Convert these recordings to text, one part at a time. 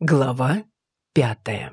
Глава пятая.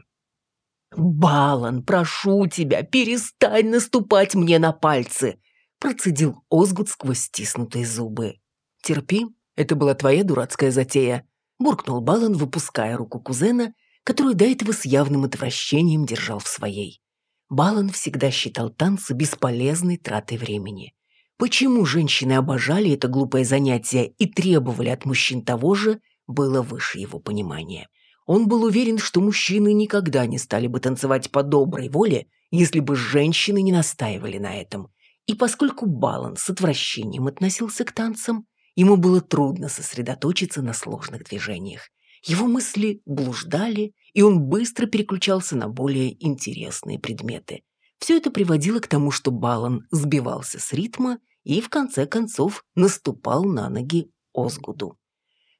«Балан, прошу тебя, перестань наступать мне на пальцы!» Процедил Озгуд сквозь стиснутые зубы. «Терпи, это была твоя дурацкая затея», буркнул Балан, выпуская руку кузена, которую до этого с явным отвращением держал в своей. Балан всегда считал танцы бесполезной тратой времени. Почему женщины обожали это глупое занятие и требовали от мужчин того же, было выше его понимания. Он был уверен, что мужчины никогда не стали бы танцевать по доброй воле, если бы женщины не настаивали на этом. И поскольку Балан с отвращением относился к танцам, ему было трудно сосредоточиться на сложных движениях. Его мысли блуждали, и он быстро переключался на более интересные предметы. Все это приводило к тому, что Балан сбивался с ритма и, в конце концов, наступал на ноги Озгуду.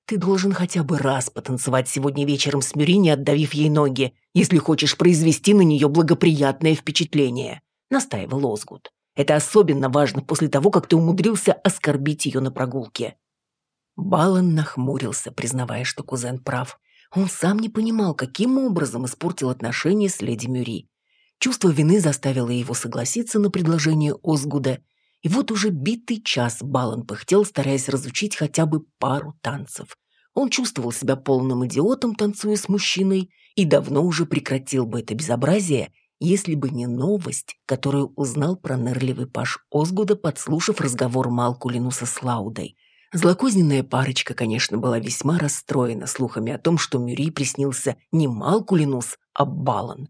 Ты должен хотя бы раз потанцевать сегодня вечером с Мюри, не отдавив ей ноги, если хочешь произвести на нее благоприятное впечатление», — настаивал Озгуд. «Это особенно важно после того, как ты умудрился оскорбить ее на прогулке». Балан нахмурился, признавая, что кузен прав. Он сам не понимал, каким образом испортил отношения с леди Мюри. Чувство вины заставило его согласиться на предложение Озгуда, и вот уже битый час Балан пыхтел, стараясь разучить хотя бы пару танцев. Он чувствовал себя полным идиотом, танцуя с мужчиной, и давно уже прекратил бы это безобразие, если бы не новость, которую узнал про нырливый паш Озгуда, подслушав разговор Малкулинуса с Лаудой. Злокозненная парочка, конечно, была весьма расстроена слухами о том, что Мюри приснился не Малкулинус, а Балан.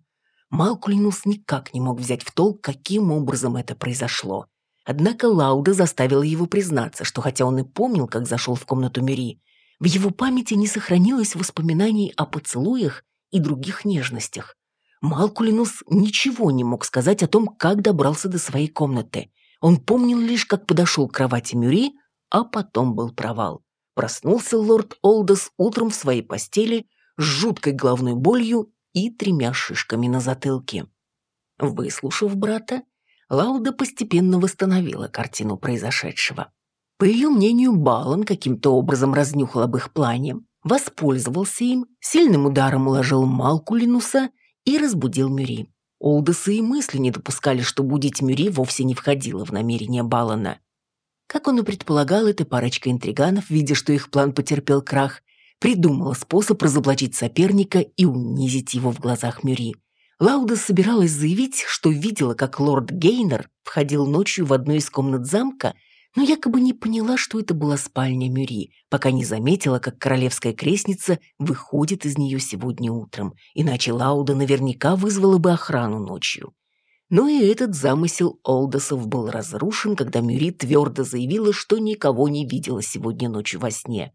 Малкулинус никак не мог взять в толк, каким образом это произошло. Однако Лауда заставила его признаться, что хотя он и помнил, как зашел в комнату Мюри, в его памяти не сохранилось воспоминаний о поцелуях и других нежностях. Малкулинус ничего не мог сказать о том, как добрался до своей комнаты. Он помнил лишь, как подошел к кровати Мюри, а потом был провал. Проснулся лорд Олдос утром в своей постели с жуткой головной болью и тремя шишками на затылке. Выслушав брата, Лауда постепенно восстановила картину произошедшего. По ее мнению, Балан каким-то образом разнюхал об их плане, воспользовался им, сильным ударом уложил Малкулинуса и разбудил Мюри. Олдесы и мысли не допускали, что будить Мюри вовсе не входило в намерение Балана. Как он и предполагал, эта парочка интриганов, видя, что их план потерпел крах, придумала способ разоблачить соперника и унизить его в глазах Мюри. Лауда собиралась заявить, что видела, как лорд Гейнер входил ночью в одну из комнат замка, но якобы не поняла, что это была спальня Мюри, пока не заметила, как королевская крестница выходит из нее сегодня утром, иначе Лауда наверняка вызвала бы охрану ночью. Но и этот замысел Олдосов был разрушен, когда Мюри твердо заявила, что никого не видела сегодня ночью во сне.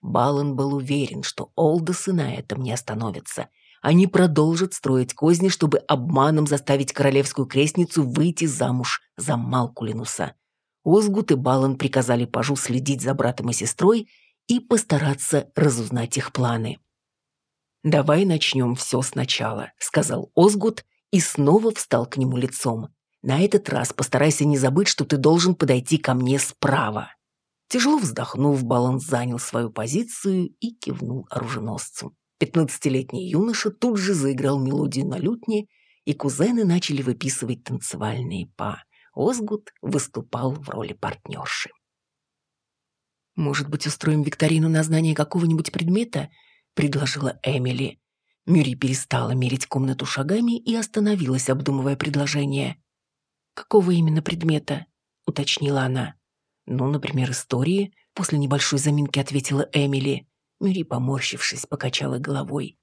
Балан был уверен, что Олдосы на этом не остановятся – они продолжат строить козни, чтобы обманом заставить королевскую крестницу выйти замуж за Малкулинуса. Озгут и Балан приказали пажу следить за братом и сестрой и постараться разузнать их планы. «Давай начнем все сначала», — сказал Озгут и снова встал к нему лицом. «На этот раз постарайся не забыть, что ты должен подойти ко мне справа». Тяжело вздохнув, Балан занял свою позицию и кивнул оруженосцу. Пятнадцатилетний юноша тут же заиграл мелодию на лютне, и кузены начали выписывать танцевальные па. Озгут выступал в роли партнерши. «Может быть, устроим викторину на знание какого-нибудь предмета?» — предложила Эмили. Мюри перестала мерить комнату шагами и остановилась, обдумывая предложение. «Какого именно предмета?» — уточнила она. «Ну, например, истории», — после небольшой заминки ответила Эмили. Мюри, поморщившись, покачала головой.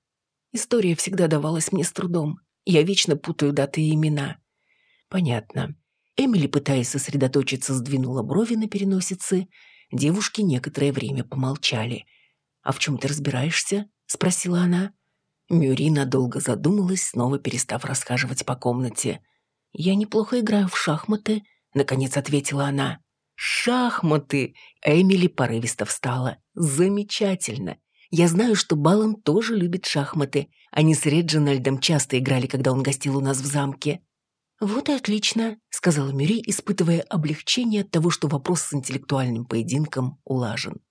История всегда давалась мне с трудом. Я вечно путаю даты и имена. Понятно. Эмили, пытаясь сосредоточиться, сдвинула брови на переносице. Девушки некоторое время помолчали. «А в чем ты разбираешься?» — спросила она. Мюри надолго задумалась, снова перестав расхаживать по комнате. «Я неплохо играю в шахматы», — наконец ответила она. «Шахматы!» Эмили порывисто встала. «Замечательно! Я знаю, что Балан тоже любит шахматы. Они с Реджинальдом часто играли, когда он гостил у нас в замке». «Вот и отлично», — сказала Мюри, испытывая облегчение от того, что вопрос с интеллектуальным поединком улажен.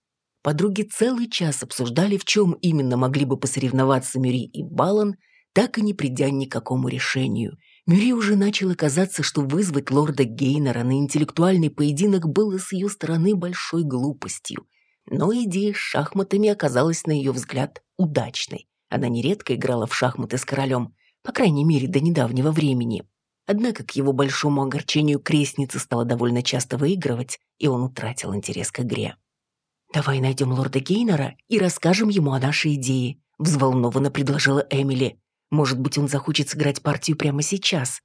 Подруги целый час обсуждали, в чем именно могли бы посоревноваться Мюри и Балан, так и не придя ни к какому решению. Мюри уже начало казаться, что вызвать лорда Гейнера на интеллектуальный поединок было с ее стороны большой глупостью. Но идея с шахматами оказалась, на ее взгляд, удачной. Она нередко играла в шахматы с королем, по крайней мере, до недавнего времени. Однако, к его большому огорчению, крестница стала довольно часто выигрывать, и он утратил интерес к игре. «Давай найдем лорда Гейнера и расскажем ему о нашей идее», взволнованно предложила Эмили. «Может быть, он захочет сыграть партию прямо сейчас».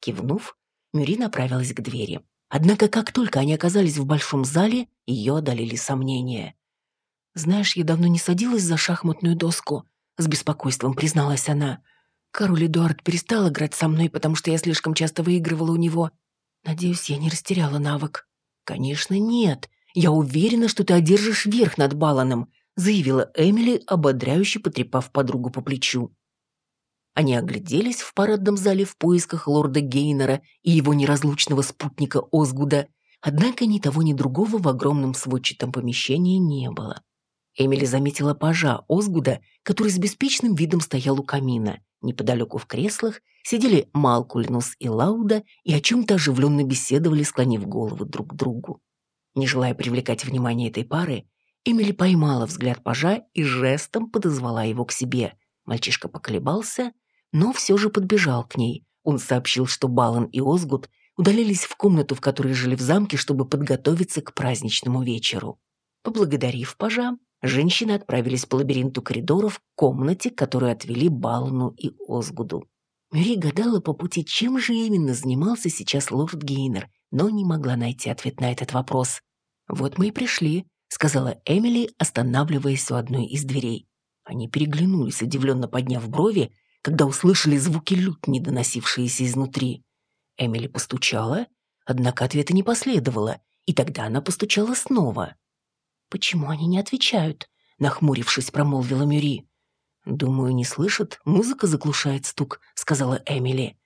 Кивнув, Мюри направилась к двери. Однако, как только они оказались в большом зале, ее одолели сомнения. «Знаешь, я давно не садилась за шахматную доску», — с беспокойством призналась она. «Король Эдуард перестал играть со мной, потому что я слишком часто выигрывала у него. Надеюсь, я не растеряла навык». «Конечно, нет. Я уверена, что ты одержишь верх над Баланом», заявила Эмили, ободряюще потрепав подругу по плечу. Они огляделись в парадном зале в поисках лорда Гейнера и его неразлучного спутника Озгуда, однако ни того, ни другого в огромном сводчатом помещении не было. Эмили заметила пажа Озгуда, который с беспечным видом стоял у камина. Неподалеку в креслах сидели Малкульнус и Лауда и о чем-то оживленно беседовали, склонив головы друг к другу. Не желая привлекать внимание этой пары, Эмили поймала взгляд пажа и жестом подозвала его к себе. Мальчишка поколебался, но все же подбежал к ней. Он сообщил, что Балан и Озгуд удалились в комнату, в которой жили в замке, чтобы подготовиться к праздничному вечеру. Поблагодарив пажа, женщины отправились по лабиринту коридоров к комнате, которую отвели Балану и Озгуду. Мюри гадала по пути, чем же именно занимался сейчас лорд Гейнер, но не могла найти ответ на этот вопрос. «Вот мы и пришли», — сказала Эмили, останавливаясь у одной из дверей. Они переглянулись, удивленно подняв брови, когда услышали звуки лютни, доносившиеся изнутри. Эмили постучала, однако ответа не последовало, и тогда она постучала снова. «Почему они не отвечают?» — нахмурившись, промолвила Мюри. «Думаю, не слышат. Музыка заглушает стук», — сказала Эмили.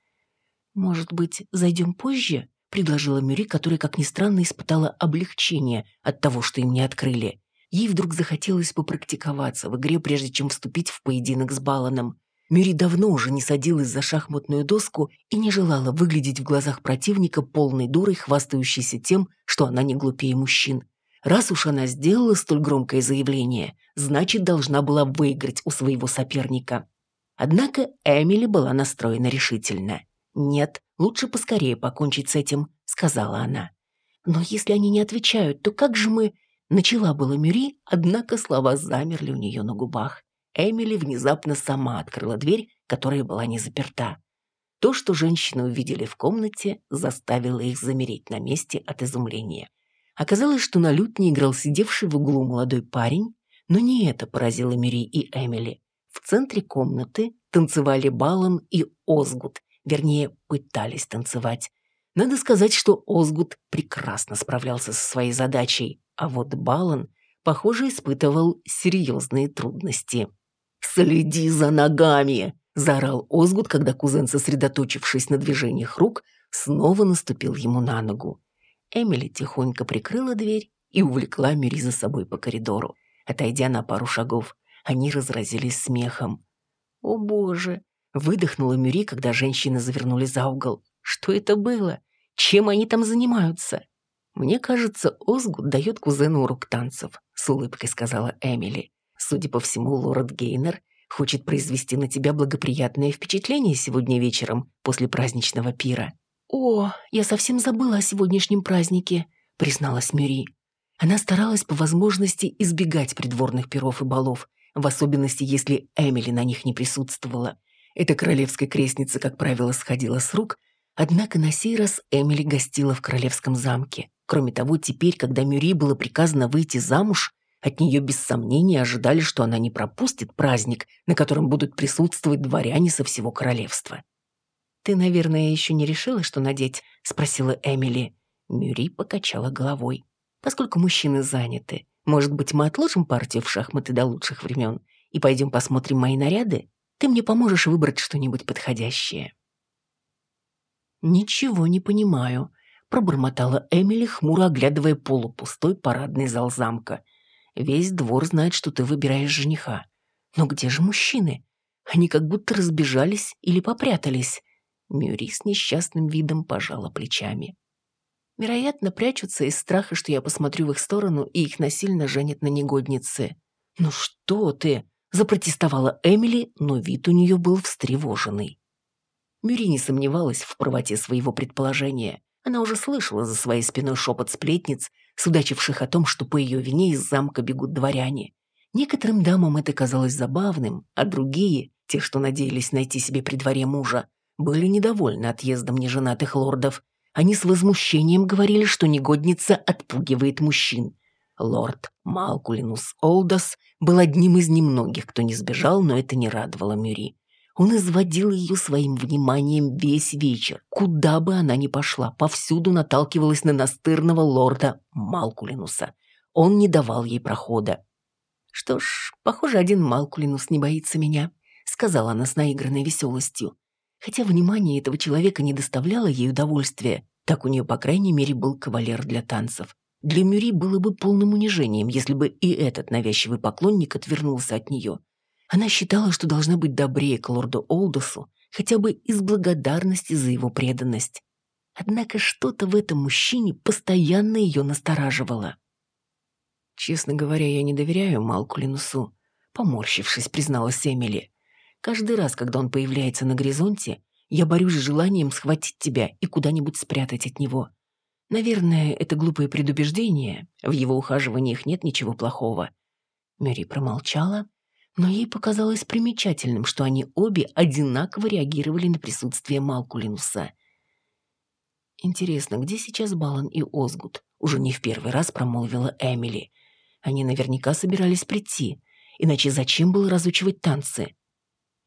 «Может быть, зайдем позже?» — предложила Мюри, которая, как ни странно, испытала облегчение от того, что им не открыли. Ей вдруг захотелось попрактиковаться в игре, прежде чем вступить в поединок с Баланом. Мюри давно уже не садилась за шахматную доску и не желала выглядеть в глазах противника полной дурой, хвастающейся тем, что она не глупее мужчин. Раз уж она сделала столь громкое заявление, значит, должна была выиграть у своего соперника. Однако Эмили была настроена решительно. «Нет, лучше поскорее покончить с этим», — сказала она. «Но если они не отвечают, то как же мы...» Начала было Мюри, однако слова замерли у нее на губах. Эмили внезапно сама открыла дверь, которая была не заперта. То, что женщины увидели в комнате, заставило их замереть на месте от изумления. Оказалось, что на лютне играл сидевший в углу молодой парень, но не это поразило Мири и Эмили. В центре комнаты танцевали Балан и Озгут, вернее, пытались танцевать. Надо сказать, что Озгут прекрасно справлялся со своей задачей, а вот Балан, похоже, испытывал серьезные трудности. «Следи за ногами!» – заорал Озгут, когда кузен, сосредоточившись на движениях рук, снова наступил ему на ногу. Эмили тихонько прикрыла дверь и увлекла Мюри за собой по коридору. Отойдя на пару шагов, они разразились смехом. «О боже!» – выдохнула Мюри, когда женщины завернули за угол. «Что это было? Чем они там занимаются?» «Мне кажется, Озгут дает кузену урок танцев», – с улыбкой сказала Эмили. Судя по всему, лорд Гейнер хочет произвести на тебя благоприятное впечатление сегодня вечером после праздничного пира». «О, я совсем забыла о сегодняшнем празднике», — призналась Мюри. Она старалась по возможности избегать придворных пиров и балов, в особенности, если Эмили на них не присутствовала. Эта королевская крестница, как правило, сходила с рук, однако на сей раз Эмили гостила в королевском замке. Кроме того, теперь, когда Мюри было приказано выйти замуж, от нее без сомнения ожидали, что она не пропустит праздник, на котором будут присутствовать дворяне со всего королевства. «Ты, наверное, еще не решила, что надеть?» — спросила Эмили. Мюри покачала головой. «Поскольку мужчины заняты, может быть, мы отложим партию в шахматы до лучших времен и пойдем посмотрим мои наряды? Ты мне поможешь выбрать что-нибудь подходящее». «Ничего не понимаю», — пробормотала Эмили, хмуро оглядывая полупустой парадный зал замка — Весь двор знает, что ты выбираешь жениха. Но где же мужчины? Они как будто разбежались или попрятались. Мюри с несчастным видом пожала плечами. Вероятно, прячутся из страха, что я посмотрю в их сторону и их насильно женят на негоднице. «Ну что ты?» – запротестовала Эмили, но вид у нее был встревоженный. Мюри не сомневалась в правоте своего предположения. Она уже слышала за своей спиной шепот сплетниц, судачивших о том, что по ее вине из замка бегут дворяне. Некоторым дамам это казалось забавным, а другие, те, что надеялись найти себе при дворе мужа, были недовольны отъездом неженатых лордов. Они с возмущением говорили, что негодница отпугивает мужчин. Лорд Малкулинус Олдос был одним из немногих, кто не сбежал, но это не радовало Мюри. Он изводил ее своим вниманием весь вечер. Куда бы она ни пошла, повсюду наталкивалась на настырного лорда Малкулинуса. Он не давал ей прохода. «Что ж, похоже, один Малкулинус не боится меня», — сказала она с наигранной веселостью. Хотя внимание этого человека не доставляло ей удовольствия, так у нее, по крайней мере, был кавалер для танцев. Для Мюри было бы полным унижением, если бы и этот навязчивый поклонник отвернулся от нее. Она считала, что должна быть добрее к лорду Олдосу, хотя бы из благодарности за его преданность. Однако что-то в этом мужчине постоянно ее настораживало. «Честно говоря, я не доверяю Малкулинусу», — поморщившись, призналась Эмили. «Каждый раз, когда он появляется на горизонте, я борюсь с желанием схватить тебя и куда-нибудь спрятать от него. Наверное, это глупое предубеждение, в его ухаживаниях нет ничего плохого». Мэри промолчала, но ей показалось примечательным, что они обе одинаково реагировали на присутствие Малкулинуса. «Интересно, где сейчас Балан и Озгут?» Уже не в первый раз промолвила Эмили. Они наверняка собирались прийти, иначе зачем было разучивать танцы?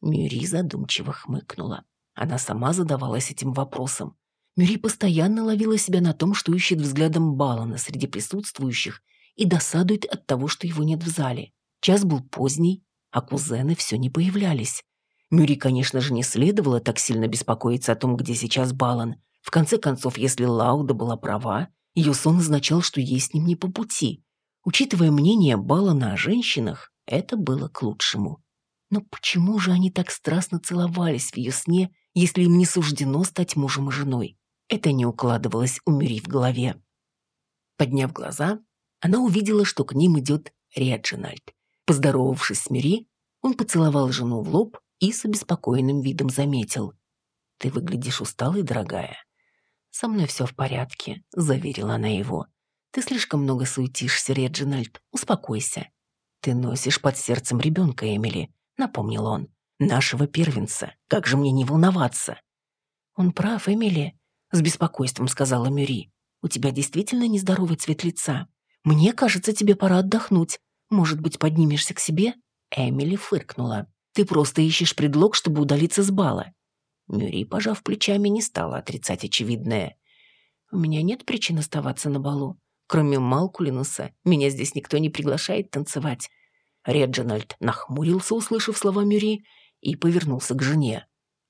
Мюри задумчиво хмыкнула. Она сама задавалась этим вопросом. Мюри постоянно ловила себя на том, что ищет взглядом Балана среди присутствующих и досадует от того, что его нет в зале. Час был поздний, а кузены все не появлялись. Мюри, конечно же, не следовало так сильно беспокоиться о том, где сейчас Балан. В конце концов, если Лауда была права, ее сон означал, что ей с ним не по пути. Учитывая мнение Балана о женщинах, это было к лучшему. Но почему же они так страстно целовались в ее сне, если им не суждено стать мужем и женой? Это не укладывалось у Мюри в голове. Подняв глаза, она увидела, что к ним идет Реджинальд. Поздоровавшись с Мюри, он поцеловал жену в лоб и с обеспокоенным видом заметил. «Ты выглядишь усталой, дорогая». «Со мной все в порядке», — заверила она его. «Ты слишком много суетишься, Реджинальд. Успокойся». «Ты носишь под сердцем ребенка, Эмили», — напомнил он. «Нашего первенца. Как же мне не волноваться?» «Он прав, Эмили», — с беспокойством сказала Мюри. «У тебя действительно нездоровый цвет лица. Мне кажется, тебе пора отдохнуть. Может быть, поднимешься к себе?» Эмили фыркнула. «Ты просто ищешь предлог, чтобы удалиться с бала». Мюри, пожав плечами, не стала отрицать очевидное. «У меня нет причин оставаться на балу. Кроме Малкулинуса, меня здесь никто не приглашает танцевать». Реджинальд нахмурился, услышав слова Мюри, и повернулся к жене.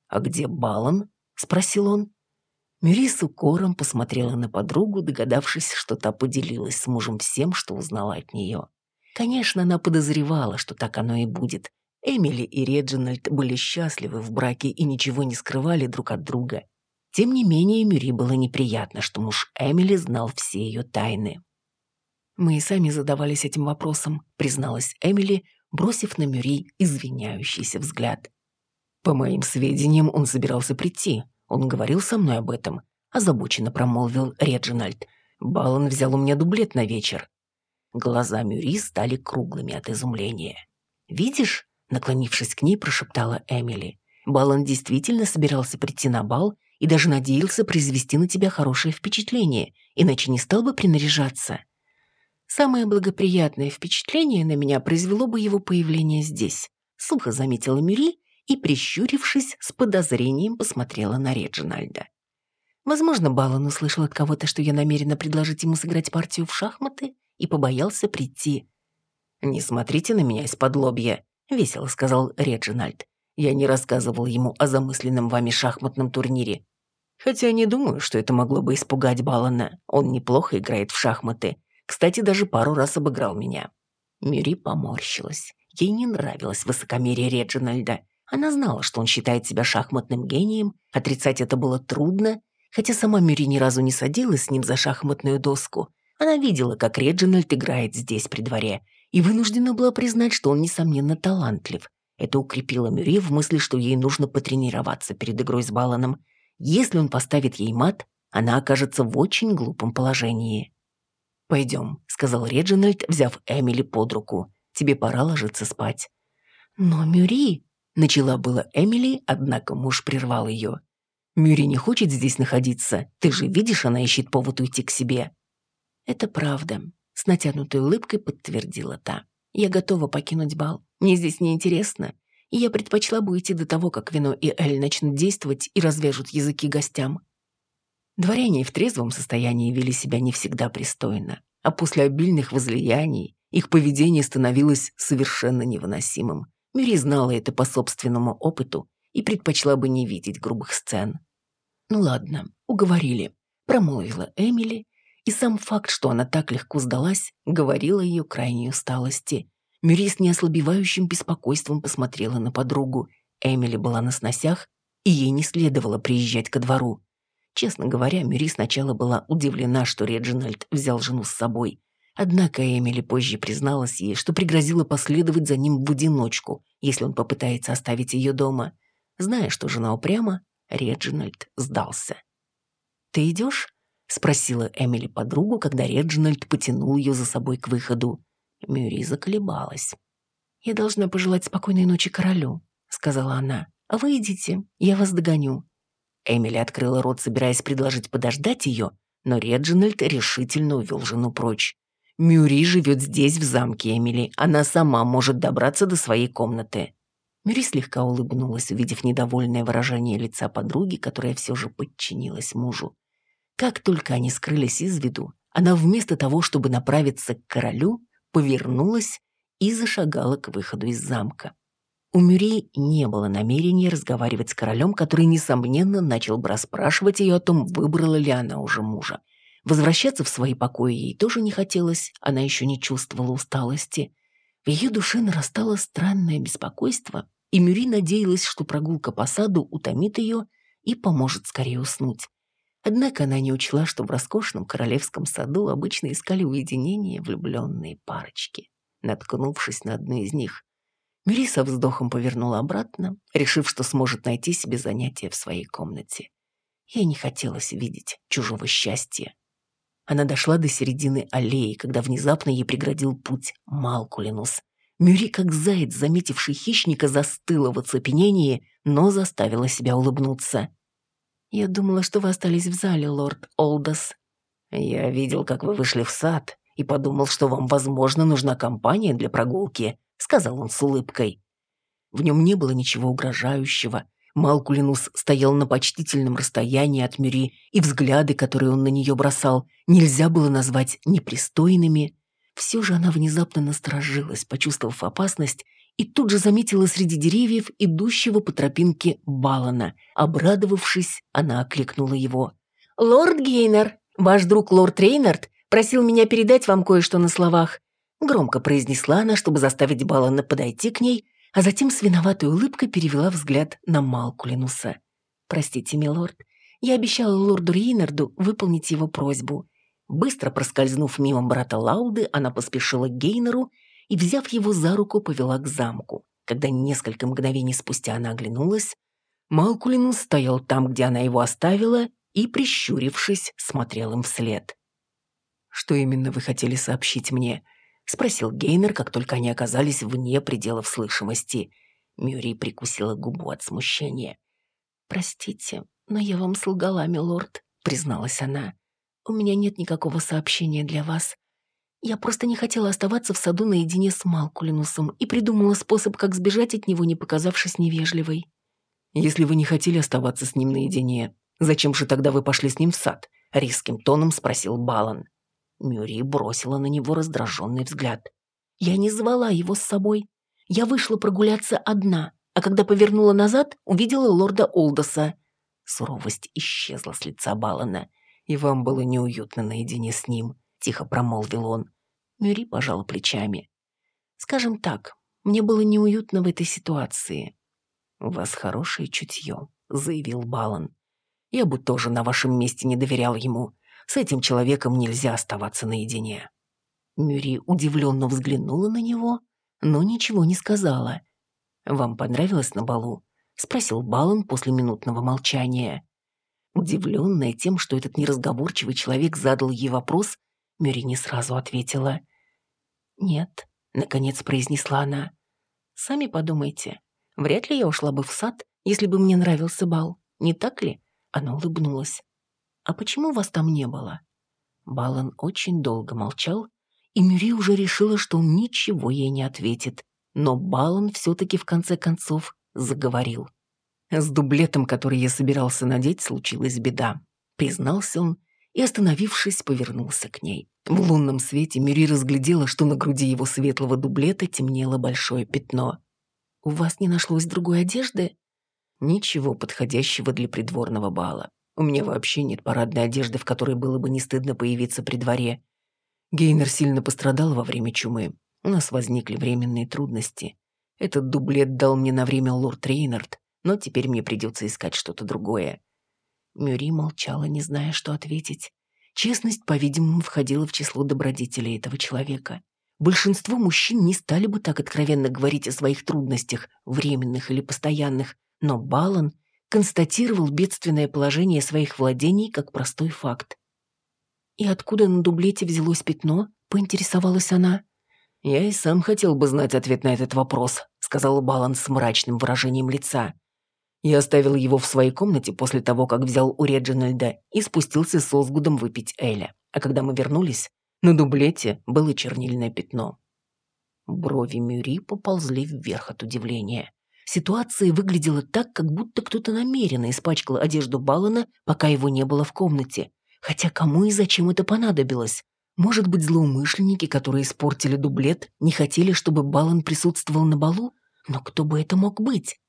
«А где Балан?» — спросил он. Мюри с укором посмотрела на подругу, догадавшись, что та поделилась с мужем всем, что узнала от нее. Конечно, она подозревала, что так оно и будет. Эмили и Реджинальд были счастливы в браке и ничего не скрывали друг от друга. Тем не менее, Мюри было неприятно, что муж Эмили знал все ее тайны. «Мы и сами задавались этим вопросом», — призналась Эмили, бросив на Мюри извиняющийся взгляд. «По моим сведениям, он собирался прийти. Он говорил со мной об этом», — озабоченно промолвил Реджинальд. «Балан взял у меня дублет на вечер. Глаза Мюри стали круглыми от изумления. «Видишь?» — наклонившись к ней, прошептала Эмили. «Балан действительно собирался прийти на бал и даже надеялся произвести на тебя хорошее впечатление, иначе не стал бы принаряжаться. Самое благоприятное впечатление на меня произвело бы его появление здесь», — сухо заметила Мюри и, прищурившись, с подозрением посмотрела на Реджинальда. Возможно, Балан услышал от кого-то, что я намерена предложить ему сыграть партию в шахматы, и побоялся прийти. «Не смотрите на меня из-под лобья», — весело сказал Реджинальд. «Я не рассказывал ему о замысленном вами шахматном турнире. Хотя не думаю, что это могло бы испугать Балана. Он неплохо играет в шахматы. Кстати, даже пару раз обыграл меня». Мюри поморщилась. Ей не нравилось высокомерие Реджинальда. Она знала, что он считает себя шахматным гением, отрицать это было трудно, хотя сама Мюри ни разу не садилась с ним за шахматную доску. Она видела, как Реджинальд играет здесь при дворе, и вынуждена была признать, что он, несомненно, талантлив. Это укрепило Мюри в мысли, что ей нужно потренироваться перед игрой с Баланом. Если он поставит ей мат, она окажется в очень глупом положении. «Пойдем», — сказал Реджинальд, взяв Эмили под руку. «Тебе пора ложиться спать». «Но Мюри...» — начала была Эмили, однако муж прервал ее. «Мюри не хочет здесь находиться. Ты же видишь, она ищет повод уйти к себе». «Это правда», — с натянутой улыбкой подтвердила та. «Я готова покинуть бал. Мне здесь неинтересно, и я предпочла бы уйти до того, как вино и Эль начнут действовать и развяжут языки гостям». Дворяне в трезвом состоянии вели себя не всегда пристойно, а после обильных возлияний их поведение становилось совершенно невыносимым. Мюри знала это по собственному опыту и предпочла бы не видеть грубых сцен. «Ну ладно, уговорили», — промолвила Эмили, и сам факт, что она так легко сдалась, говорила ее крайней усталости. Мюри с неослабевающим беспокойством посмотрела на подругу. Эмили была на сносях, и ей не следовало приезжать ко двору. Честно говоря, Мюри сначала была удивлена, что Реджинальд взял жену с собой. Однако Эмили позже призналась ей, что пригрозила последовать за ним в одиночку, если он попытается оставить ее дома. Зная, что жена упряма, Реджинальд сдался. «Ты идешь?» — спросила Эмили подругу, когда Реджинальд потянул ее за собой к выходу. Мюри заколебалась. «Я должна пожелать спокойной ночи королю», — сказала она. «А вы идите, я вас догоню». Эмили открыла рот, собираясь предложить подождать ее, но Реджинальд решительно увел жену прочь. «Мюри живет здесь, в замке Эмили. Она сама может добраться до своей комнаты». Мюри слегка улыбнулась, увидев недовольное выражение лица подруги, которая все же подчинилась мужу. Как только они скрылись из виду, она вместо того, чтобы направиться к королю, повернулась и зашагала к выходу из замка. У Мюри не было намерения разговаривать с королем, который, несомненно, начал бы расспрашивать ее о том, выбрала ли она уже мужа. Возвращаться в свои покои ей тоже не хотелось, она еще не чувствовала усталости. В ее душе нарастало странное беспокойство, и Мюри надеялась, что прогулка по саду утомит ее и поможет скорее уснуть. Однако она не учла, что в роскошном королевском саду обычно искали уединение влюбленные парочки. Наткнувшись на одну из них, Мюри со вздохом повернула обратно, решив, что сможет найти себе занятие в своей комнате. Ей не хотелось видеть чужого счастья. Она дошла до середины аллеи, когда внезапно ей преградил путь Малкулинус. Мюри, как заяц, заметивший хищника, застыла в оцепенении, но заставила себя улыбнуться. «Я думала, что вы остались в зале, лорд Олдос». «Я видел, как вы вышли в сад, и подумал, что вам, возможно, нужна компания для прогулки», сказал он с улыбкой. В нем не было ничего угрожающего. Малкулинус стоял на почтительном расстоянии от Мюри, и взгляды, которые он на нее бросал, нельзя было назвать непристойными. Все же она внезапно насторожилась, почувствовав опасность, и тут же заметила среди деревьев идущего по тропинке Балана. Обрадовавшись, она окликнула его. «Лорд Гейнер, ваш друг лорд Рейнард просил меня передать вам кое-что на словах. Громко произнесла она, чтобы заставить Балана подойти к ней, а затем с виноватой улыбкой перевела взгляд на Малкулинуса. «Простите, милорд, я обещала лорду Рейнарду выполнить его просьбу». Быстро проскользнув мимо брата Лауды, она поспешила к Гейнеру и, взяв его за руку, повела к замку. Когда несколько мгновений спустя она оглянулась, Малкулинус стоял там, где она его оставила, и, прищурившись, смотрел им вслед. «Что именно вы хотели сообщить мне?» — спросил Гейнер, как только они оказались вне пределов слышимости. Мюри прикусила губу от смущения. «Простите, но я вам солгала, милорд», — призналась она. «У меня нет никакого сообщения для вас. Я просто не хотела оставаться в саду наедине с Малкулинусом и придумала способ, как сбежать от него, не показавшись невежливой». «Если вы не хотели оставаться с ним наедине, зачем же тогда вы пошли с ним в сад?» — резким тоном спросил Балан. Мюри бросила на него раздраженный взгляд. «Я не звала его с собой. Я вышла прогуляться одна, а когда повернула назад, увидела лорда Олдоса». Суровость исчезла с лица Балана. «И вам было неуютно наедине с ним», — тихо промолвил он. Мюри пожал плечами. Скажем так, мне было неуютно в этой ситуации. «У вас хорошее чутье», — заявил Балан. «Я бы тоже на вашем месте не доверял ему. С этим человеком нельзя оставаться наедине». Мюри удивленно взглянула на него, но ничего не сказала. «Вам понравилось на балу?» — спросил Балан после минутного молчания. Удивленная тем, что этот неразговорчивый человек задал ей вопрос, Мюри не сразу ответила. «Нет», — наконец произнесла она. «Сами подумайте, вряд ли я ушла бы в сад, если бы мне нравился бал, не так ли?» Она улыбнулась. «А почему вас там не было?» Балан очень долго молчал, и Мюри уже решила, что он ничего ей не ответит. Но Балан все-таки в конце концов заговорил. С дублетом, который я собирался надеть, случилась беда. Признался он и, остановившись, повернулся к ней. В лунном свете Мюри разглядела, что на груди его светлого дублета темнело большое пятно. «У вас не нашлось другой одежды?» «Ничего подходящего для придворного бала. У меня вообще нет парадной одежды, в которой было бы не стыдно появиться при дворе. Гейнер сильно пострадал во время чумы. У нас возникли временные трудности. Этот дублет дал мне на время лорд Рейнард, но теперь мне придется искать что-то другое». Мюри молчала, не зная, что ответить. Честность, по-видимому, входила в число добродетелей этого человека. Большинство мужчин не стали бы так откровенно говорить о своих трудностях, временных или постоянных, но Балан констатировал бедственное положение своих владений как простой факт. «И откуда на дублете взялось пятно?» — поинтересовалась она. «Я и сам хотел бы знать ответ на этот вопрос», — сказал Балан с мрачным выражением лица. Я оставил его в своей комнате после того, как взял у Реджинальда и спустился с Озгудом выпить Эля. А когда мы вернулись, на дублете было чернильное пятно. Брови Мюри поползли вверх от удивления. Ситуация выглядела так, как будто кто-то намеренно испачкал одежду Балана, пока его не было в комнате. Хотя кому и зачем это понадобилось? Может быть, злоумышленники, которые испортили дублет, не хотели, чтобы Балан присутствовал на балу? Но кто бы это мог быть?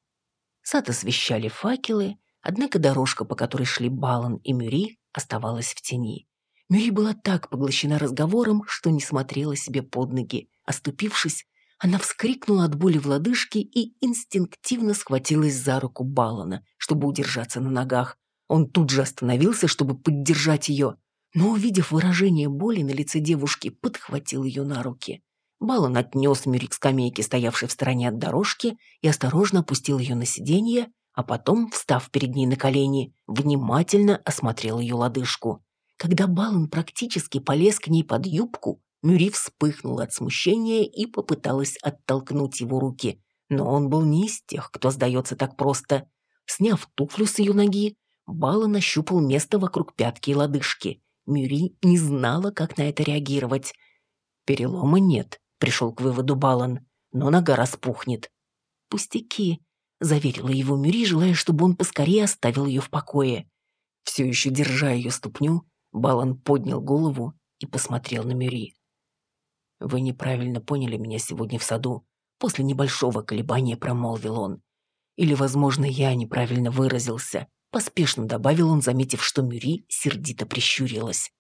Сад освещали факелы, однако дорожка, по которой шли Балан и Мюри, оставалась в тени. Мюри была так поглощена разговором, что не смотрела себе под ноги. Оступившись, она вскрикнула от боли в лодыжке и инстинктивно схватилась за руку Балана, чтобы удержаться на ногах. Он тут же остановился, чтобы поддержать ее, но, увидев выражение боли на лице девушки, подхватил ее на руки. Балан отнес Мюри к скамейке, стоявшей в стороне от дорожки, и осторожно опустил ее на сиденье, а потом, встав перед ней на колени, внимательно осмотрел ее лодыжку. Когда Балан практически полез к ней под юбку, Мюри вспыхнула от смущения и попыталась оттолкнуть его руки. Но он был не из тех, кто сдается так просто. Сняв туфлю с ее ноги, Балан ощупал место вокруг пятки и лодыжки. Мюри не знала, как на это реагировать. Перелома нет, пришел к выводу Балан, но нога распухнет. «Пустяки», — заверила его Мюри, желая, чтобы он поскорее оставил ее в покое. Все еще держа ее ступню, Балан поднял голову и посмотрел на Мюри. «Вы неправильно поняли меня сегодня в саду», — после небольшого колебания промолвил он. «Или, возможно, я неправильно выразился», — поспешно добавил он, заметив, что Мюри сердито прищурилась.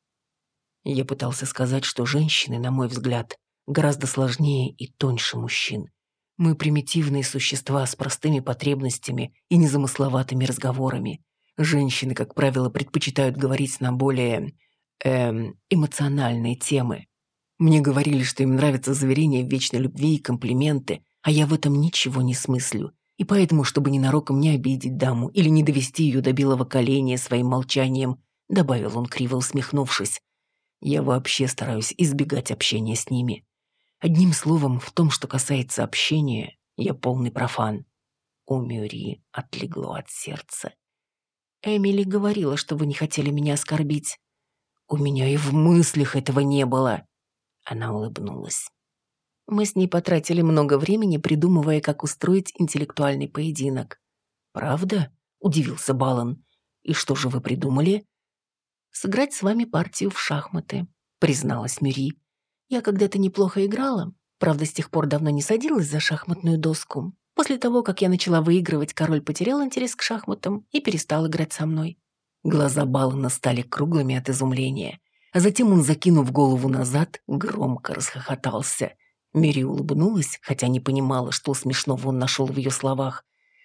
Я пытался сказать, что женщины, на мой взгляд, гораздо сложнее и тоньше мужчин. Мы примитивные существа с простыми потребностями и незамысловатыми разговорами. Женщины, как правило, предпочитают говорить на более... Эм, эмоциональные темы. Мне говорили, что им нравятся заверения в вечной любви и комплименты, а я в этом ничего не смыслю. И поэтому, чтобы ненароком не обидеть даму или не довести ее до белого коленя своим молчанием, добавил он, криво усмехнувшись, я вообще стараюсь избегать общения с ними. Одним словом, в том, что касается общения, я полный профан. У Мюри отлегло от сердца. Эмили говорила, что вы не хотели меня оскорбить. У меня и в мыслях этого не было. Она улыбнулась. Мы с ней потратили много времени, придумывая, как устроить интеллектуальный поединок. «Правда?» — удивился Балан. «И что же вы придумали?» «Сыграть с вами партию в шахматы», — призналась Мюри. Я когда-то неплохо играла, правда, с тех пор давно не садилась за шахматную доску. После того, как я начала выигрывать, король потерял интерес к шахматам и перестал играть со мной. Глаза Балана стали круглыми от изумления, а затем он, закинув голову назад, громко расхохотался. Мири улыбнулась, хотя не понимала, что смешного он нашел в ее словах.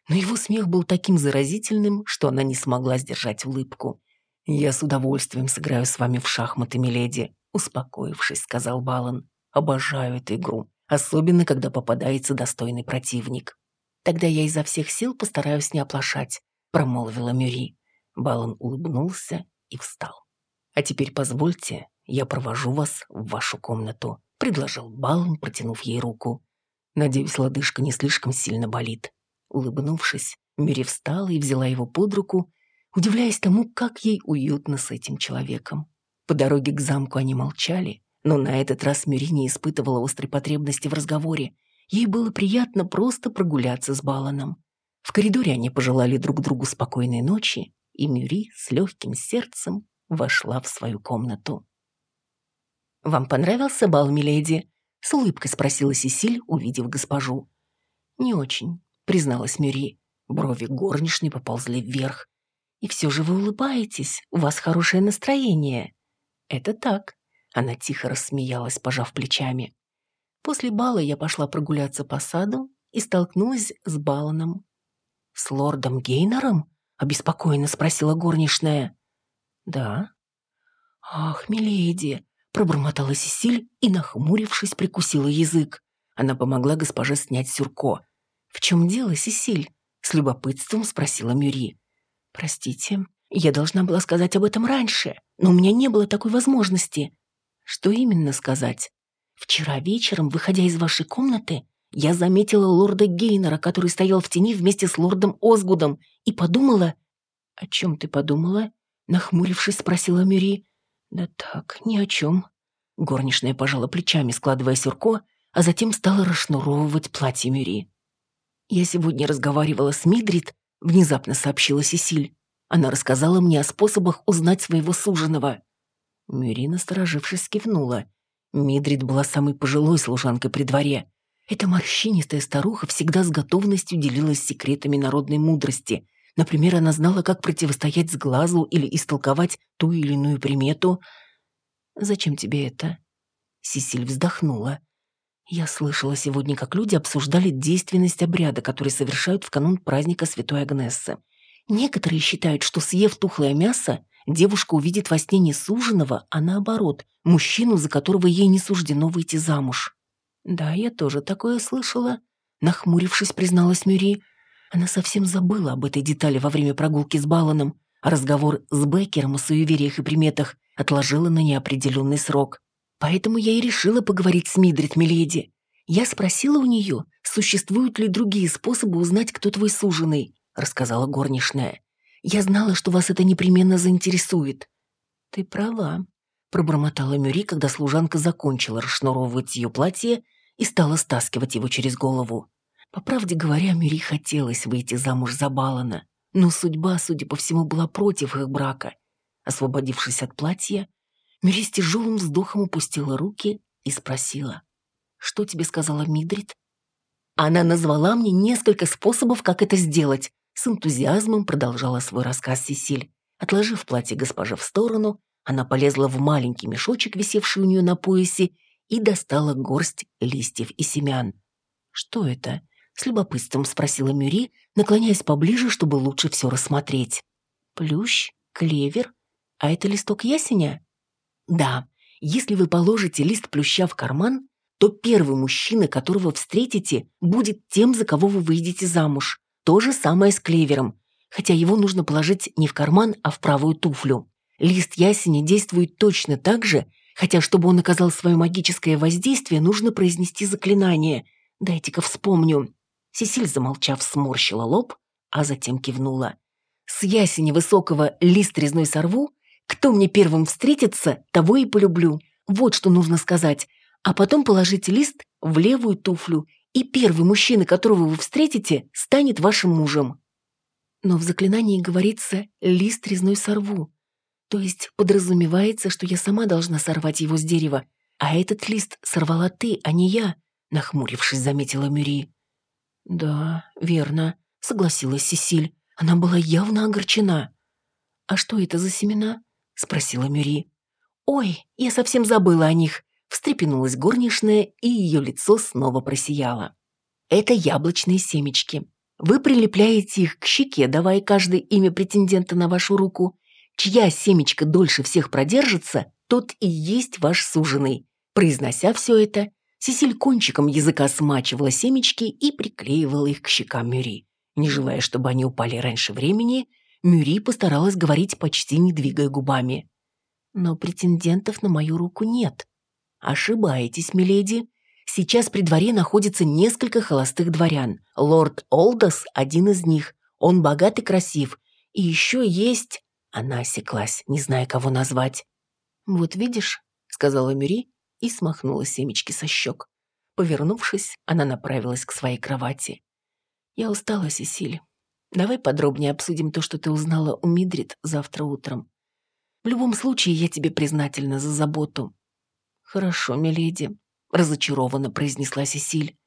Но его смех был таким заразительным, что она не смогла сдержать улыбку. «Я с удовольствием сыграю с вами в шахматы, миледи», — успокоившись, сказал Балан. «Обожаю эту игру, особенно когда попадается достойный противник». «Тогда я изо всех сил постараюсь не оплошать», — промолвила Мюри. Балан улыбнулся и встал. «А теперь позвольте, я провожу вас в вашу комнату», — предложил Балан, протянув ей руку. «Надеюсь, лодыжка не слишком сильно болит». Улыбнувшись, Мюри встала и взяла его под руку, удивляясь тому, как ей уютно с этим человеком. По дороге к замку они молчали, но на этот раз Мюри не испытывала острой потребности в разговоре. Ей было приятно просто прогуляться с Баланом. В коридоре они пожелали друг другу спокойной ночи, и Мюри с легким сердцем вошла в свою комнату. «Вам понравился бал, миледи?» — с улыбкой спросила Сесиль, увидев госпожу. «Не очень», — призналась Мюри. Брови горничной поползли вверх. «И все же вы улыбаетесь, у вас хорошее настроение». «Это так», — она тихо рассмеялась, пожав плечами. После бала я пошла прогуляться по саду и столкнулась с Баланом. «С лордом Гейнером?» — обеспокоенно спросила горничная. «Да». «Ах, миледи!» — пробормотала Сесиль и, нахмурившись, прикусила язык. Она помогла госпоже снять сюрко. «В чем дело, Сесиль?» — с любопытством спросила Мюри. «Простите, я должна была сказать об этом раньше, но у меня не было такой возможности». «Что именно сказать?» «Вчера вечером, выходя из вашей комнаты, я заметила лорда Гейнера, который стоял в тени вместе с лордом Озгудом, и подумала...» «О чем ты подумала?» — нахмурившись, спросила Мюри. «Да так, ни о чем». Горничная пожала плечами, складывая сюрко, а затем стала расшнуровывать платье Мюри. «Я сегодня разговаривала с Мидрид», — внезапно сообщила Сесиль. Она рассказала мне о способах узнать своего суженого. Мюри, насторожившись, кивнула. Мидрид была самой пожилой служанкой при дворе. Эта морщинистая старуха всегда с готовностью делилась секретами народной мудрости. Например, она знала, как противостоять с глазу или истолковать ту или иную примету. «Зачем тебе это?» Сесиль вздохнула. Я слышала сегодня, как люди обсуждали действенность обряда, который совершают в канун праздника Святой Агнессы. Некоторые считают, что съев тухлое мясо, девушка увидит во сне не суженого, а наоборот, мужчину, за которого ей не суждено выйти замуж. «Да, я тоже такое слышала», — нахмурившись, призналась Мюри. Она совсем забыла об этой детали во время прогулки с Баланом, а разговор с Беккером о суевериях и приметах отложила на неопределенный срок. Поэтому я и решила поговорить с Мидрид Миледи. Я спросила у нее, существуют ли другие способы узнать, кто твой суженый, рассказала горничная. Я знала, что вас это непременно заинтересует. Ты права, пробормотала Мюри, когда служанка закончила расшнуровывать ее платье и стала стаскивать его через голову. По правде говоря, Мюри хотелось выйти замуж за Балана, но судьба, судя по всему, была против их брака. Освободившись от платья, Мюри с тяжелым вздохом упустила руки и спросила. «Что тебе сказала Мидрид?» «Она назвала мне несколько способов, как это сделать», с энтузиазмом продолжала свой рассказ Сесиль. Отложив платье госпожи в сторону, она полезла в маленький мешочек, висевший у нее на поясе, и достала горсть листьев и семян. «Что это?» — с любопытством спросила Мюри, наклоняясь поближе, чтобы лучше все рассмотреть. «Плющ? Клевер? А это листок ясеня?» Да, если вы положите лист плюща в карман, то первый мужчина, которого встретите, будет тем, за кого вы выйдете замуж. То же самое с клевером, хотя его нужно положить не в карман, а в правую туфлю. Лист ясеня действует точно так же, хотя чтобы он оказал свое магическое воздействие, нужно произнести заклинание. Дайте-ка вспомню. Сесиль, замолчав, сморщила лоб, а затем кивнула. С ясеня высокого лист резной сорву, кто мне первым встретится, того и полюблю. Вот что нужно сказать. А потом положите лист в левую туфлю, и первый мужчина, которого вы встретите, станет вашим мужем. Но в заклинании говорится «лист резной сорву». То есть подразумевается, что я сама должна сорвать его с дерева, а этот лист сорвала ты, а не я, нахмурившись, заметила Мюри. Да, верно, согласилась Сесиль. Она была явно огорчена. А что это за семена? — спросила Мюри. «Ой, я совсем забыла о них», — Встрепенулась горничная, и ее лицо снова просияло. Это яблочные семечки. Вы прилепляете их к щеке, давая каждое имя претендента на вашу руку. Чья семечка дольше всех продержится, тот и есть ваш суженый. Произнося все это, Сесиль кончиком языка смачивала семечки и приклеивала их к щекам Мюри. Не желая, чтобы они упали раньше времени, Мюри постаралась говорить, почти не двигая губами. «Но претендентов на мою руку нет». «Ошибаетесь, миледи. Сейчас при дворе находится несколько холостых дворян. Лорд Олдос – один из них. Он богат и красив. И еще есть...» Она осеклась, не зная, кого назвать. «Вот видишь», — сказала Мюри и смахнула семечки со щек. Повернувшись, она направилась к своей кровати. «Я устала, Сесиль. Давай подробнее обсудим то, что ты узнала у Мидрид завтра утром. В любом случае, я тебе признательна за заботу». «Хорошо, миледи», — разочарованно произнесла Сесиль.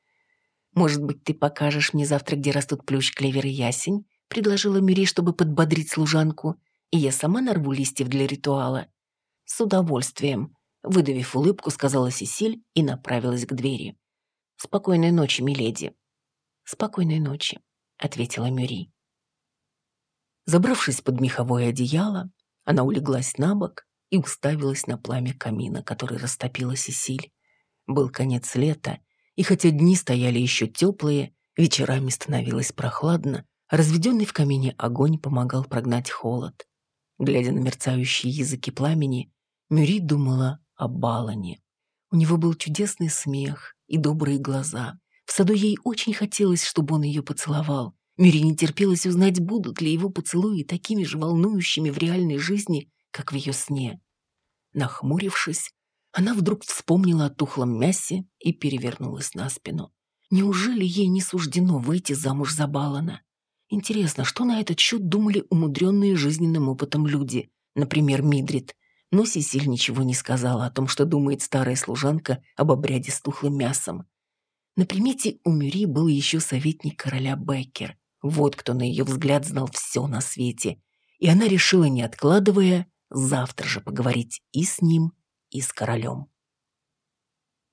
«Может быть, ты покажешь мне завтра, где растут плющ, клевер и ясень?» — предложила Мюри, чтобы подбодрить служанку. «И я сама нарву листьев для ритуала». «С удовольствием», — выдавив улыбку, сказала Сесиль и направилась к двери. «Спокойной ночи, миледи». «Спокойной ночи», — ответила Мюри. Забравшись под меховое одеяло, она улеглась на бок и уставилась на пламя камина, который растопила Сесиль. Был конец лета, и хотя дни стояли еще теплые, вечерами становилось прохладно, разведенный в камине огонь помогал прогнать холод. Глядя на мерцающие языки пламени, Мюри думала о Балане. У него был чудесный смех и добрые глаза. В саду ей очень хотелось, чтобы он ее поцеловал. Мюри не терпелось узнать, будут ли его поцелуи такими же волнующими в реальной жизни, как в ее сне. Нахмурившись, она вдруг вспомнила о тухлом мясе и перевернулась на спину. Неужели ей не суждено выйти замуж за Балана? Интересно, что на этот счет думали умудренные жизненным опытом люди, например, Мидрид. Но Сесиль ничего не сказала о том, что думает старая служанка об обряде с тухлым мясом. На примете у Мюри был еще советник короля Беккер. Вот кто, на ее взгляд, знал все на свете. И она решила, не откладывая, завтра же поговорить и с ним, и с королем.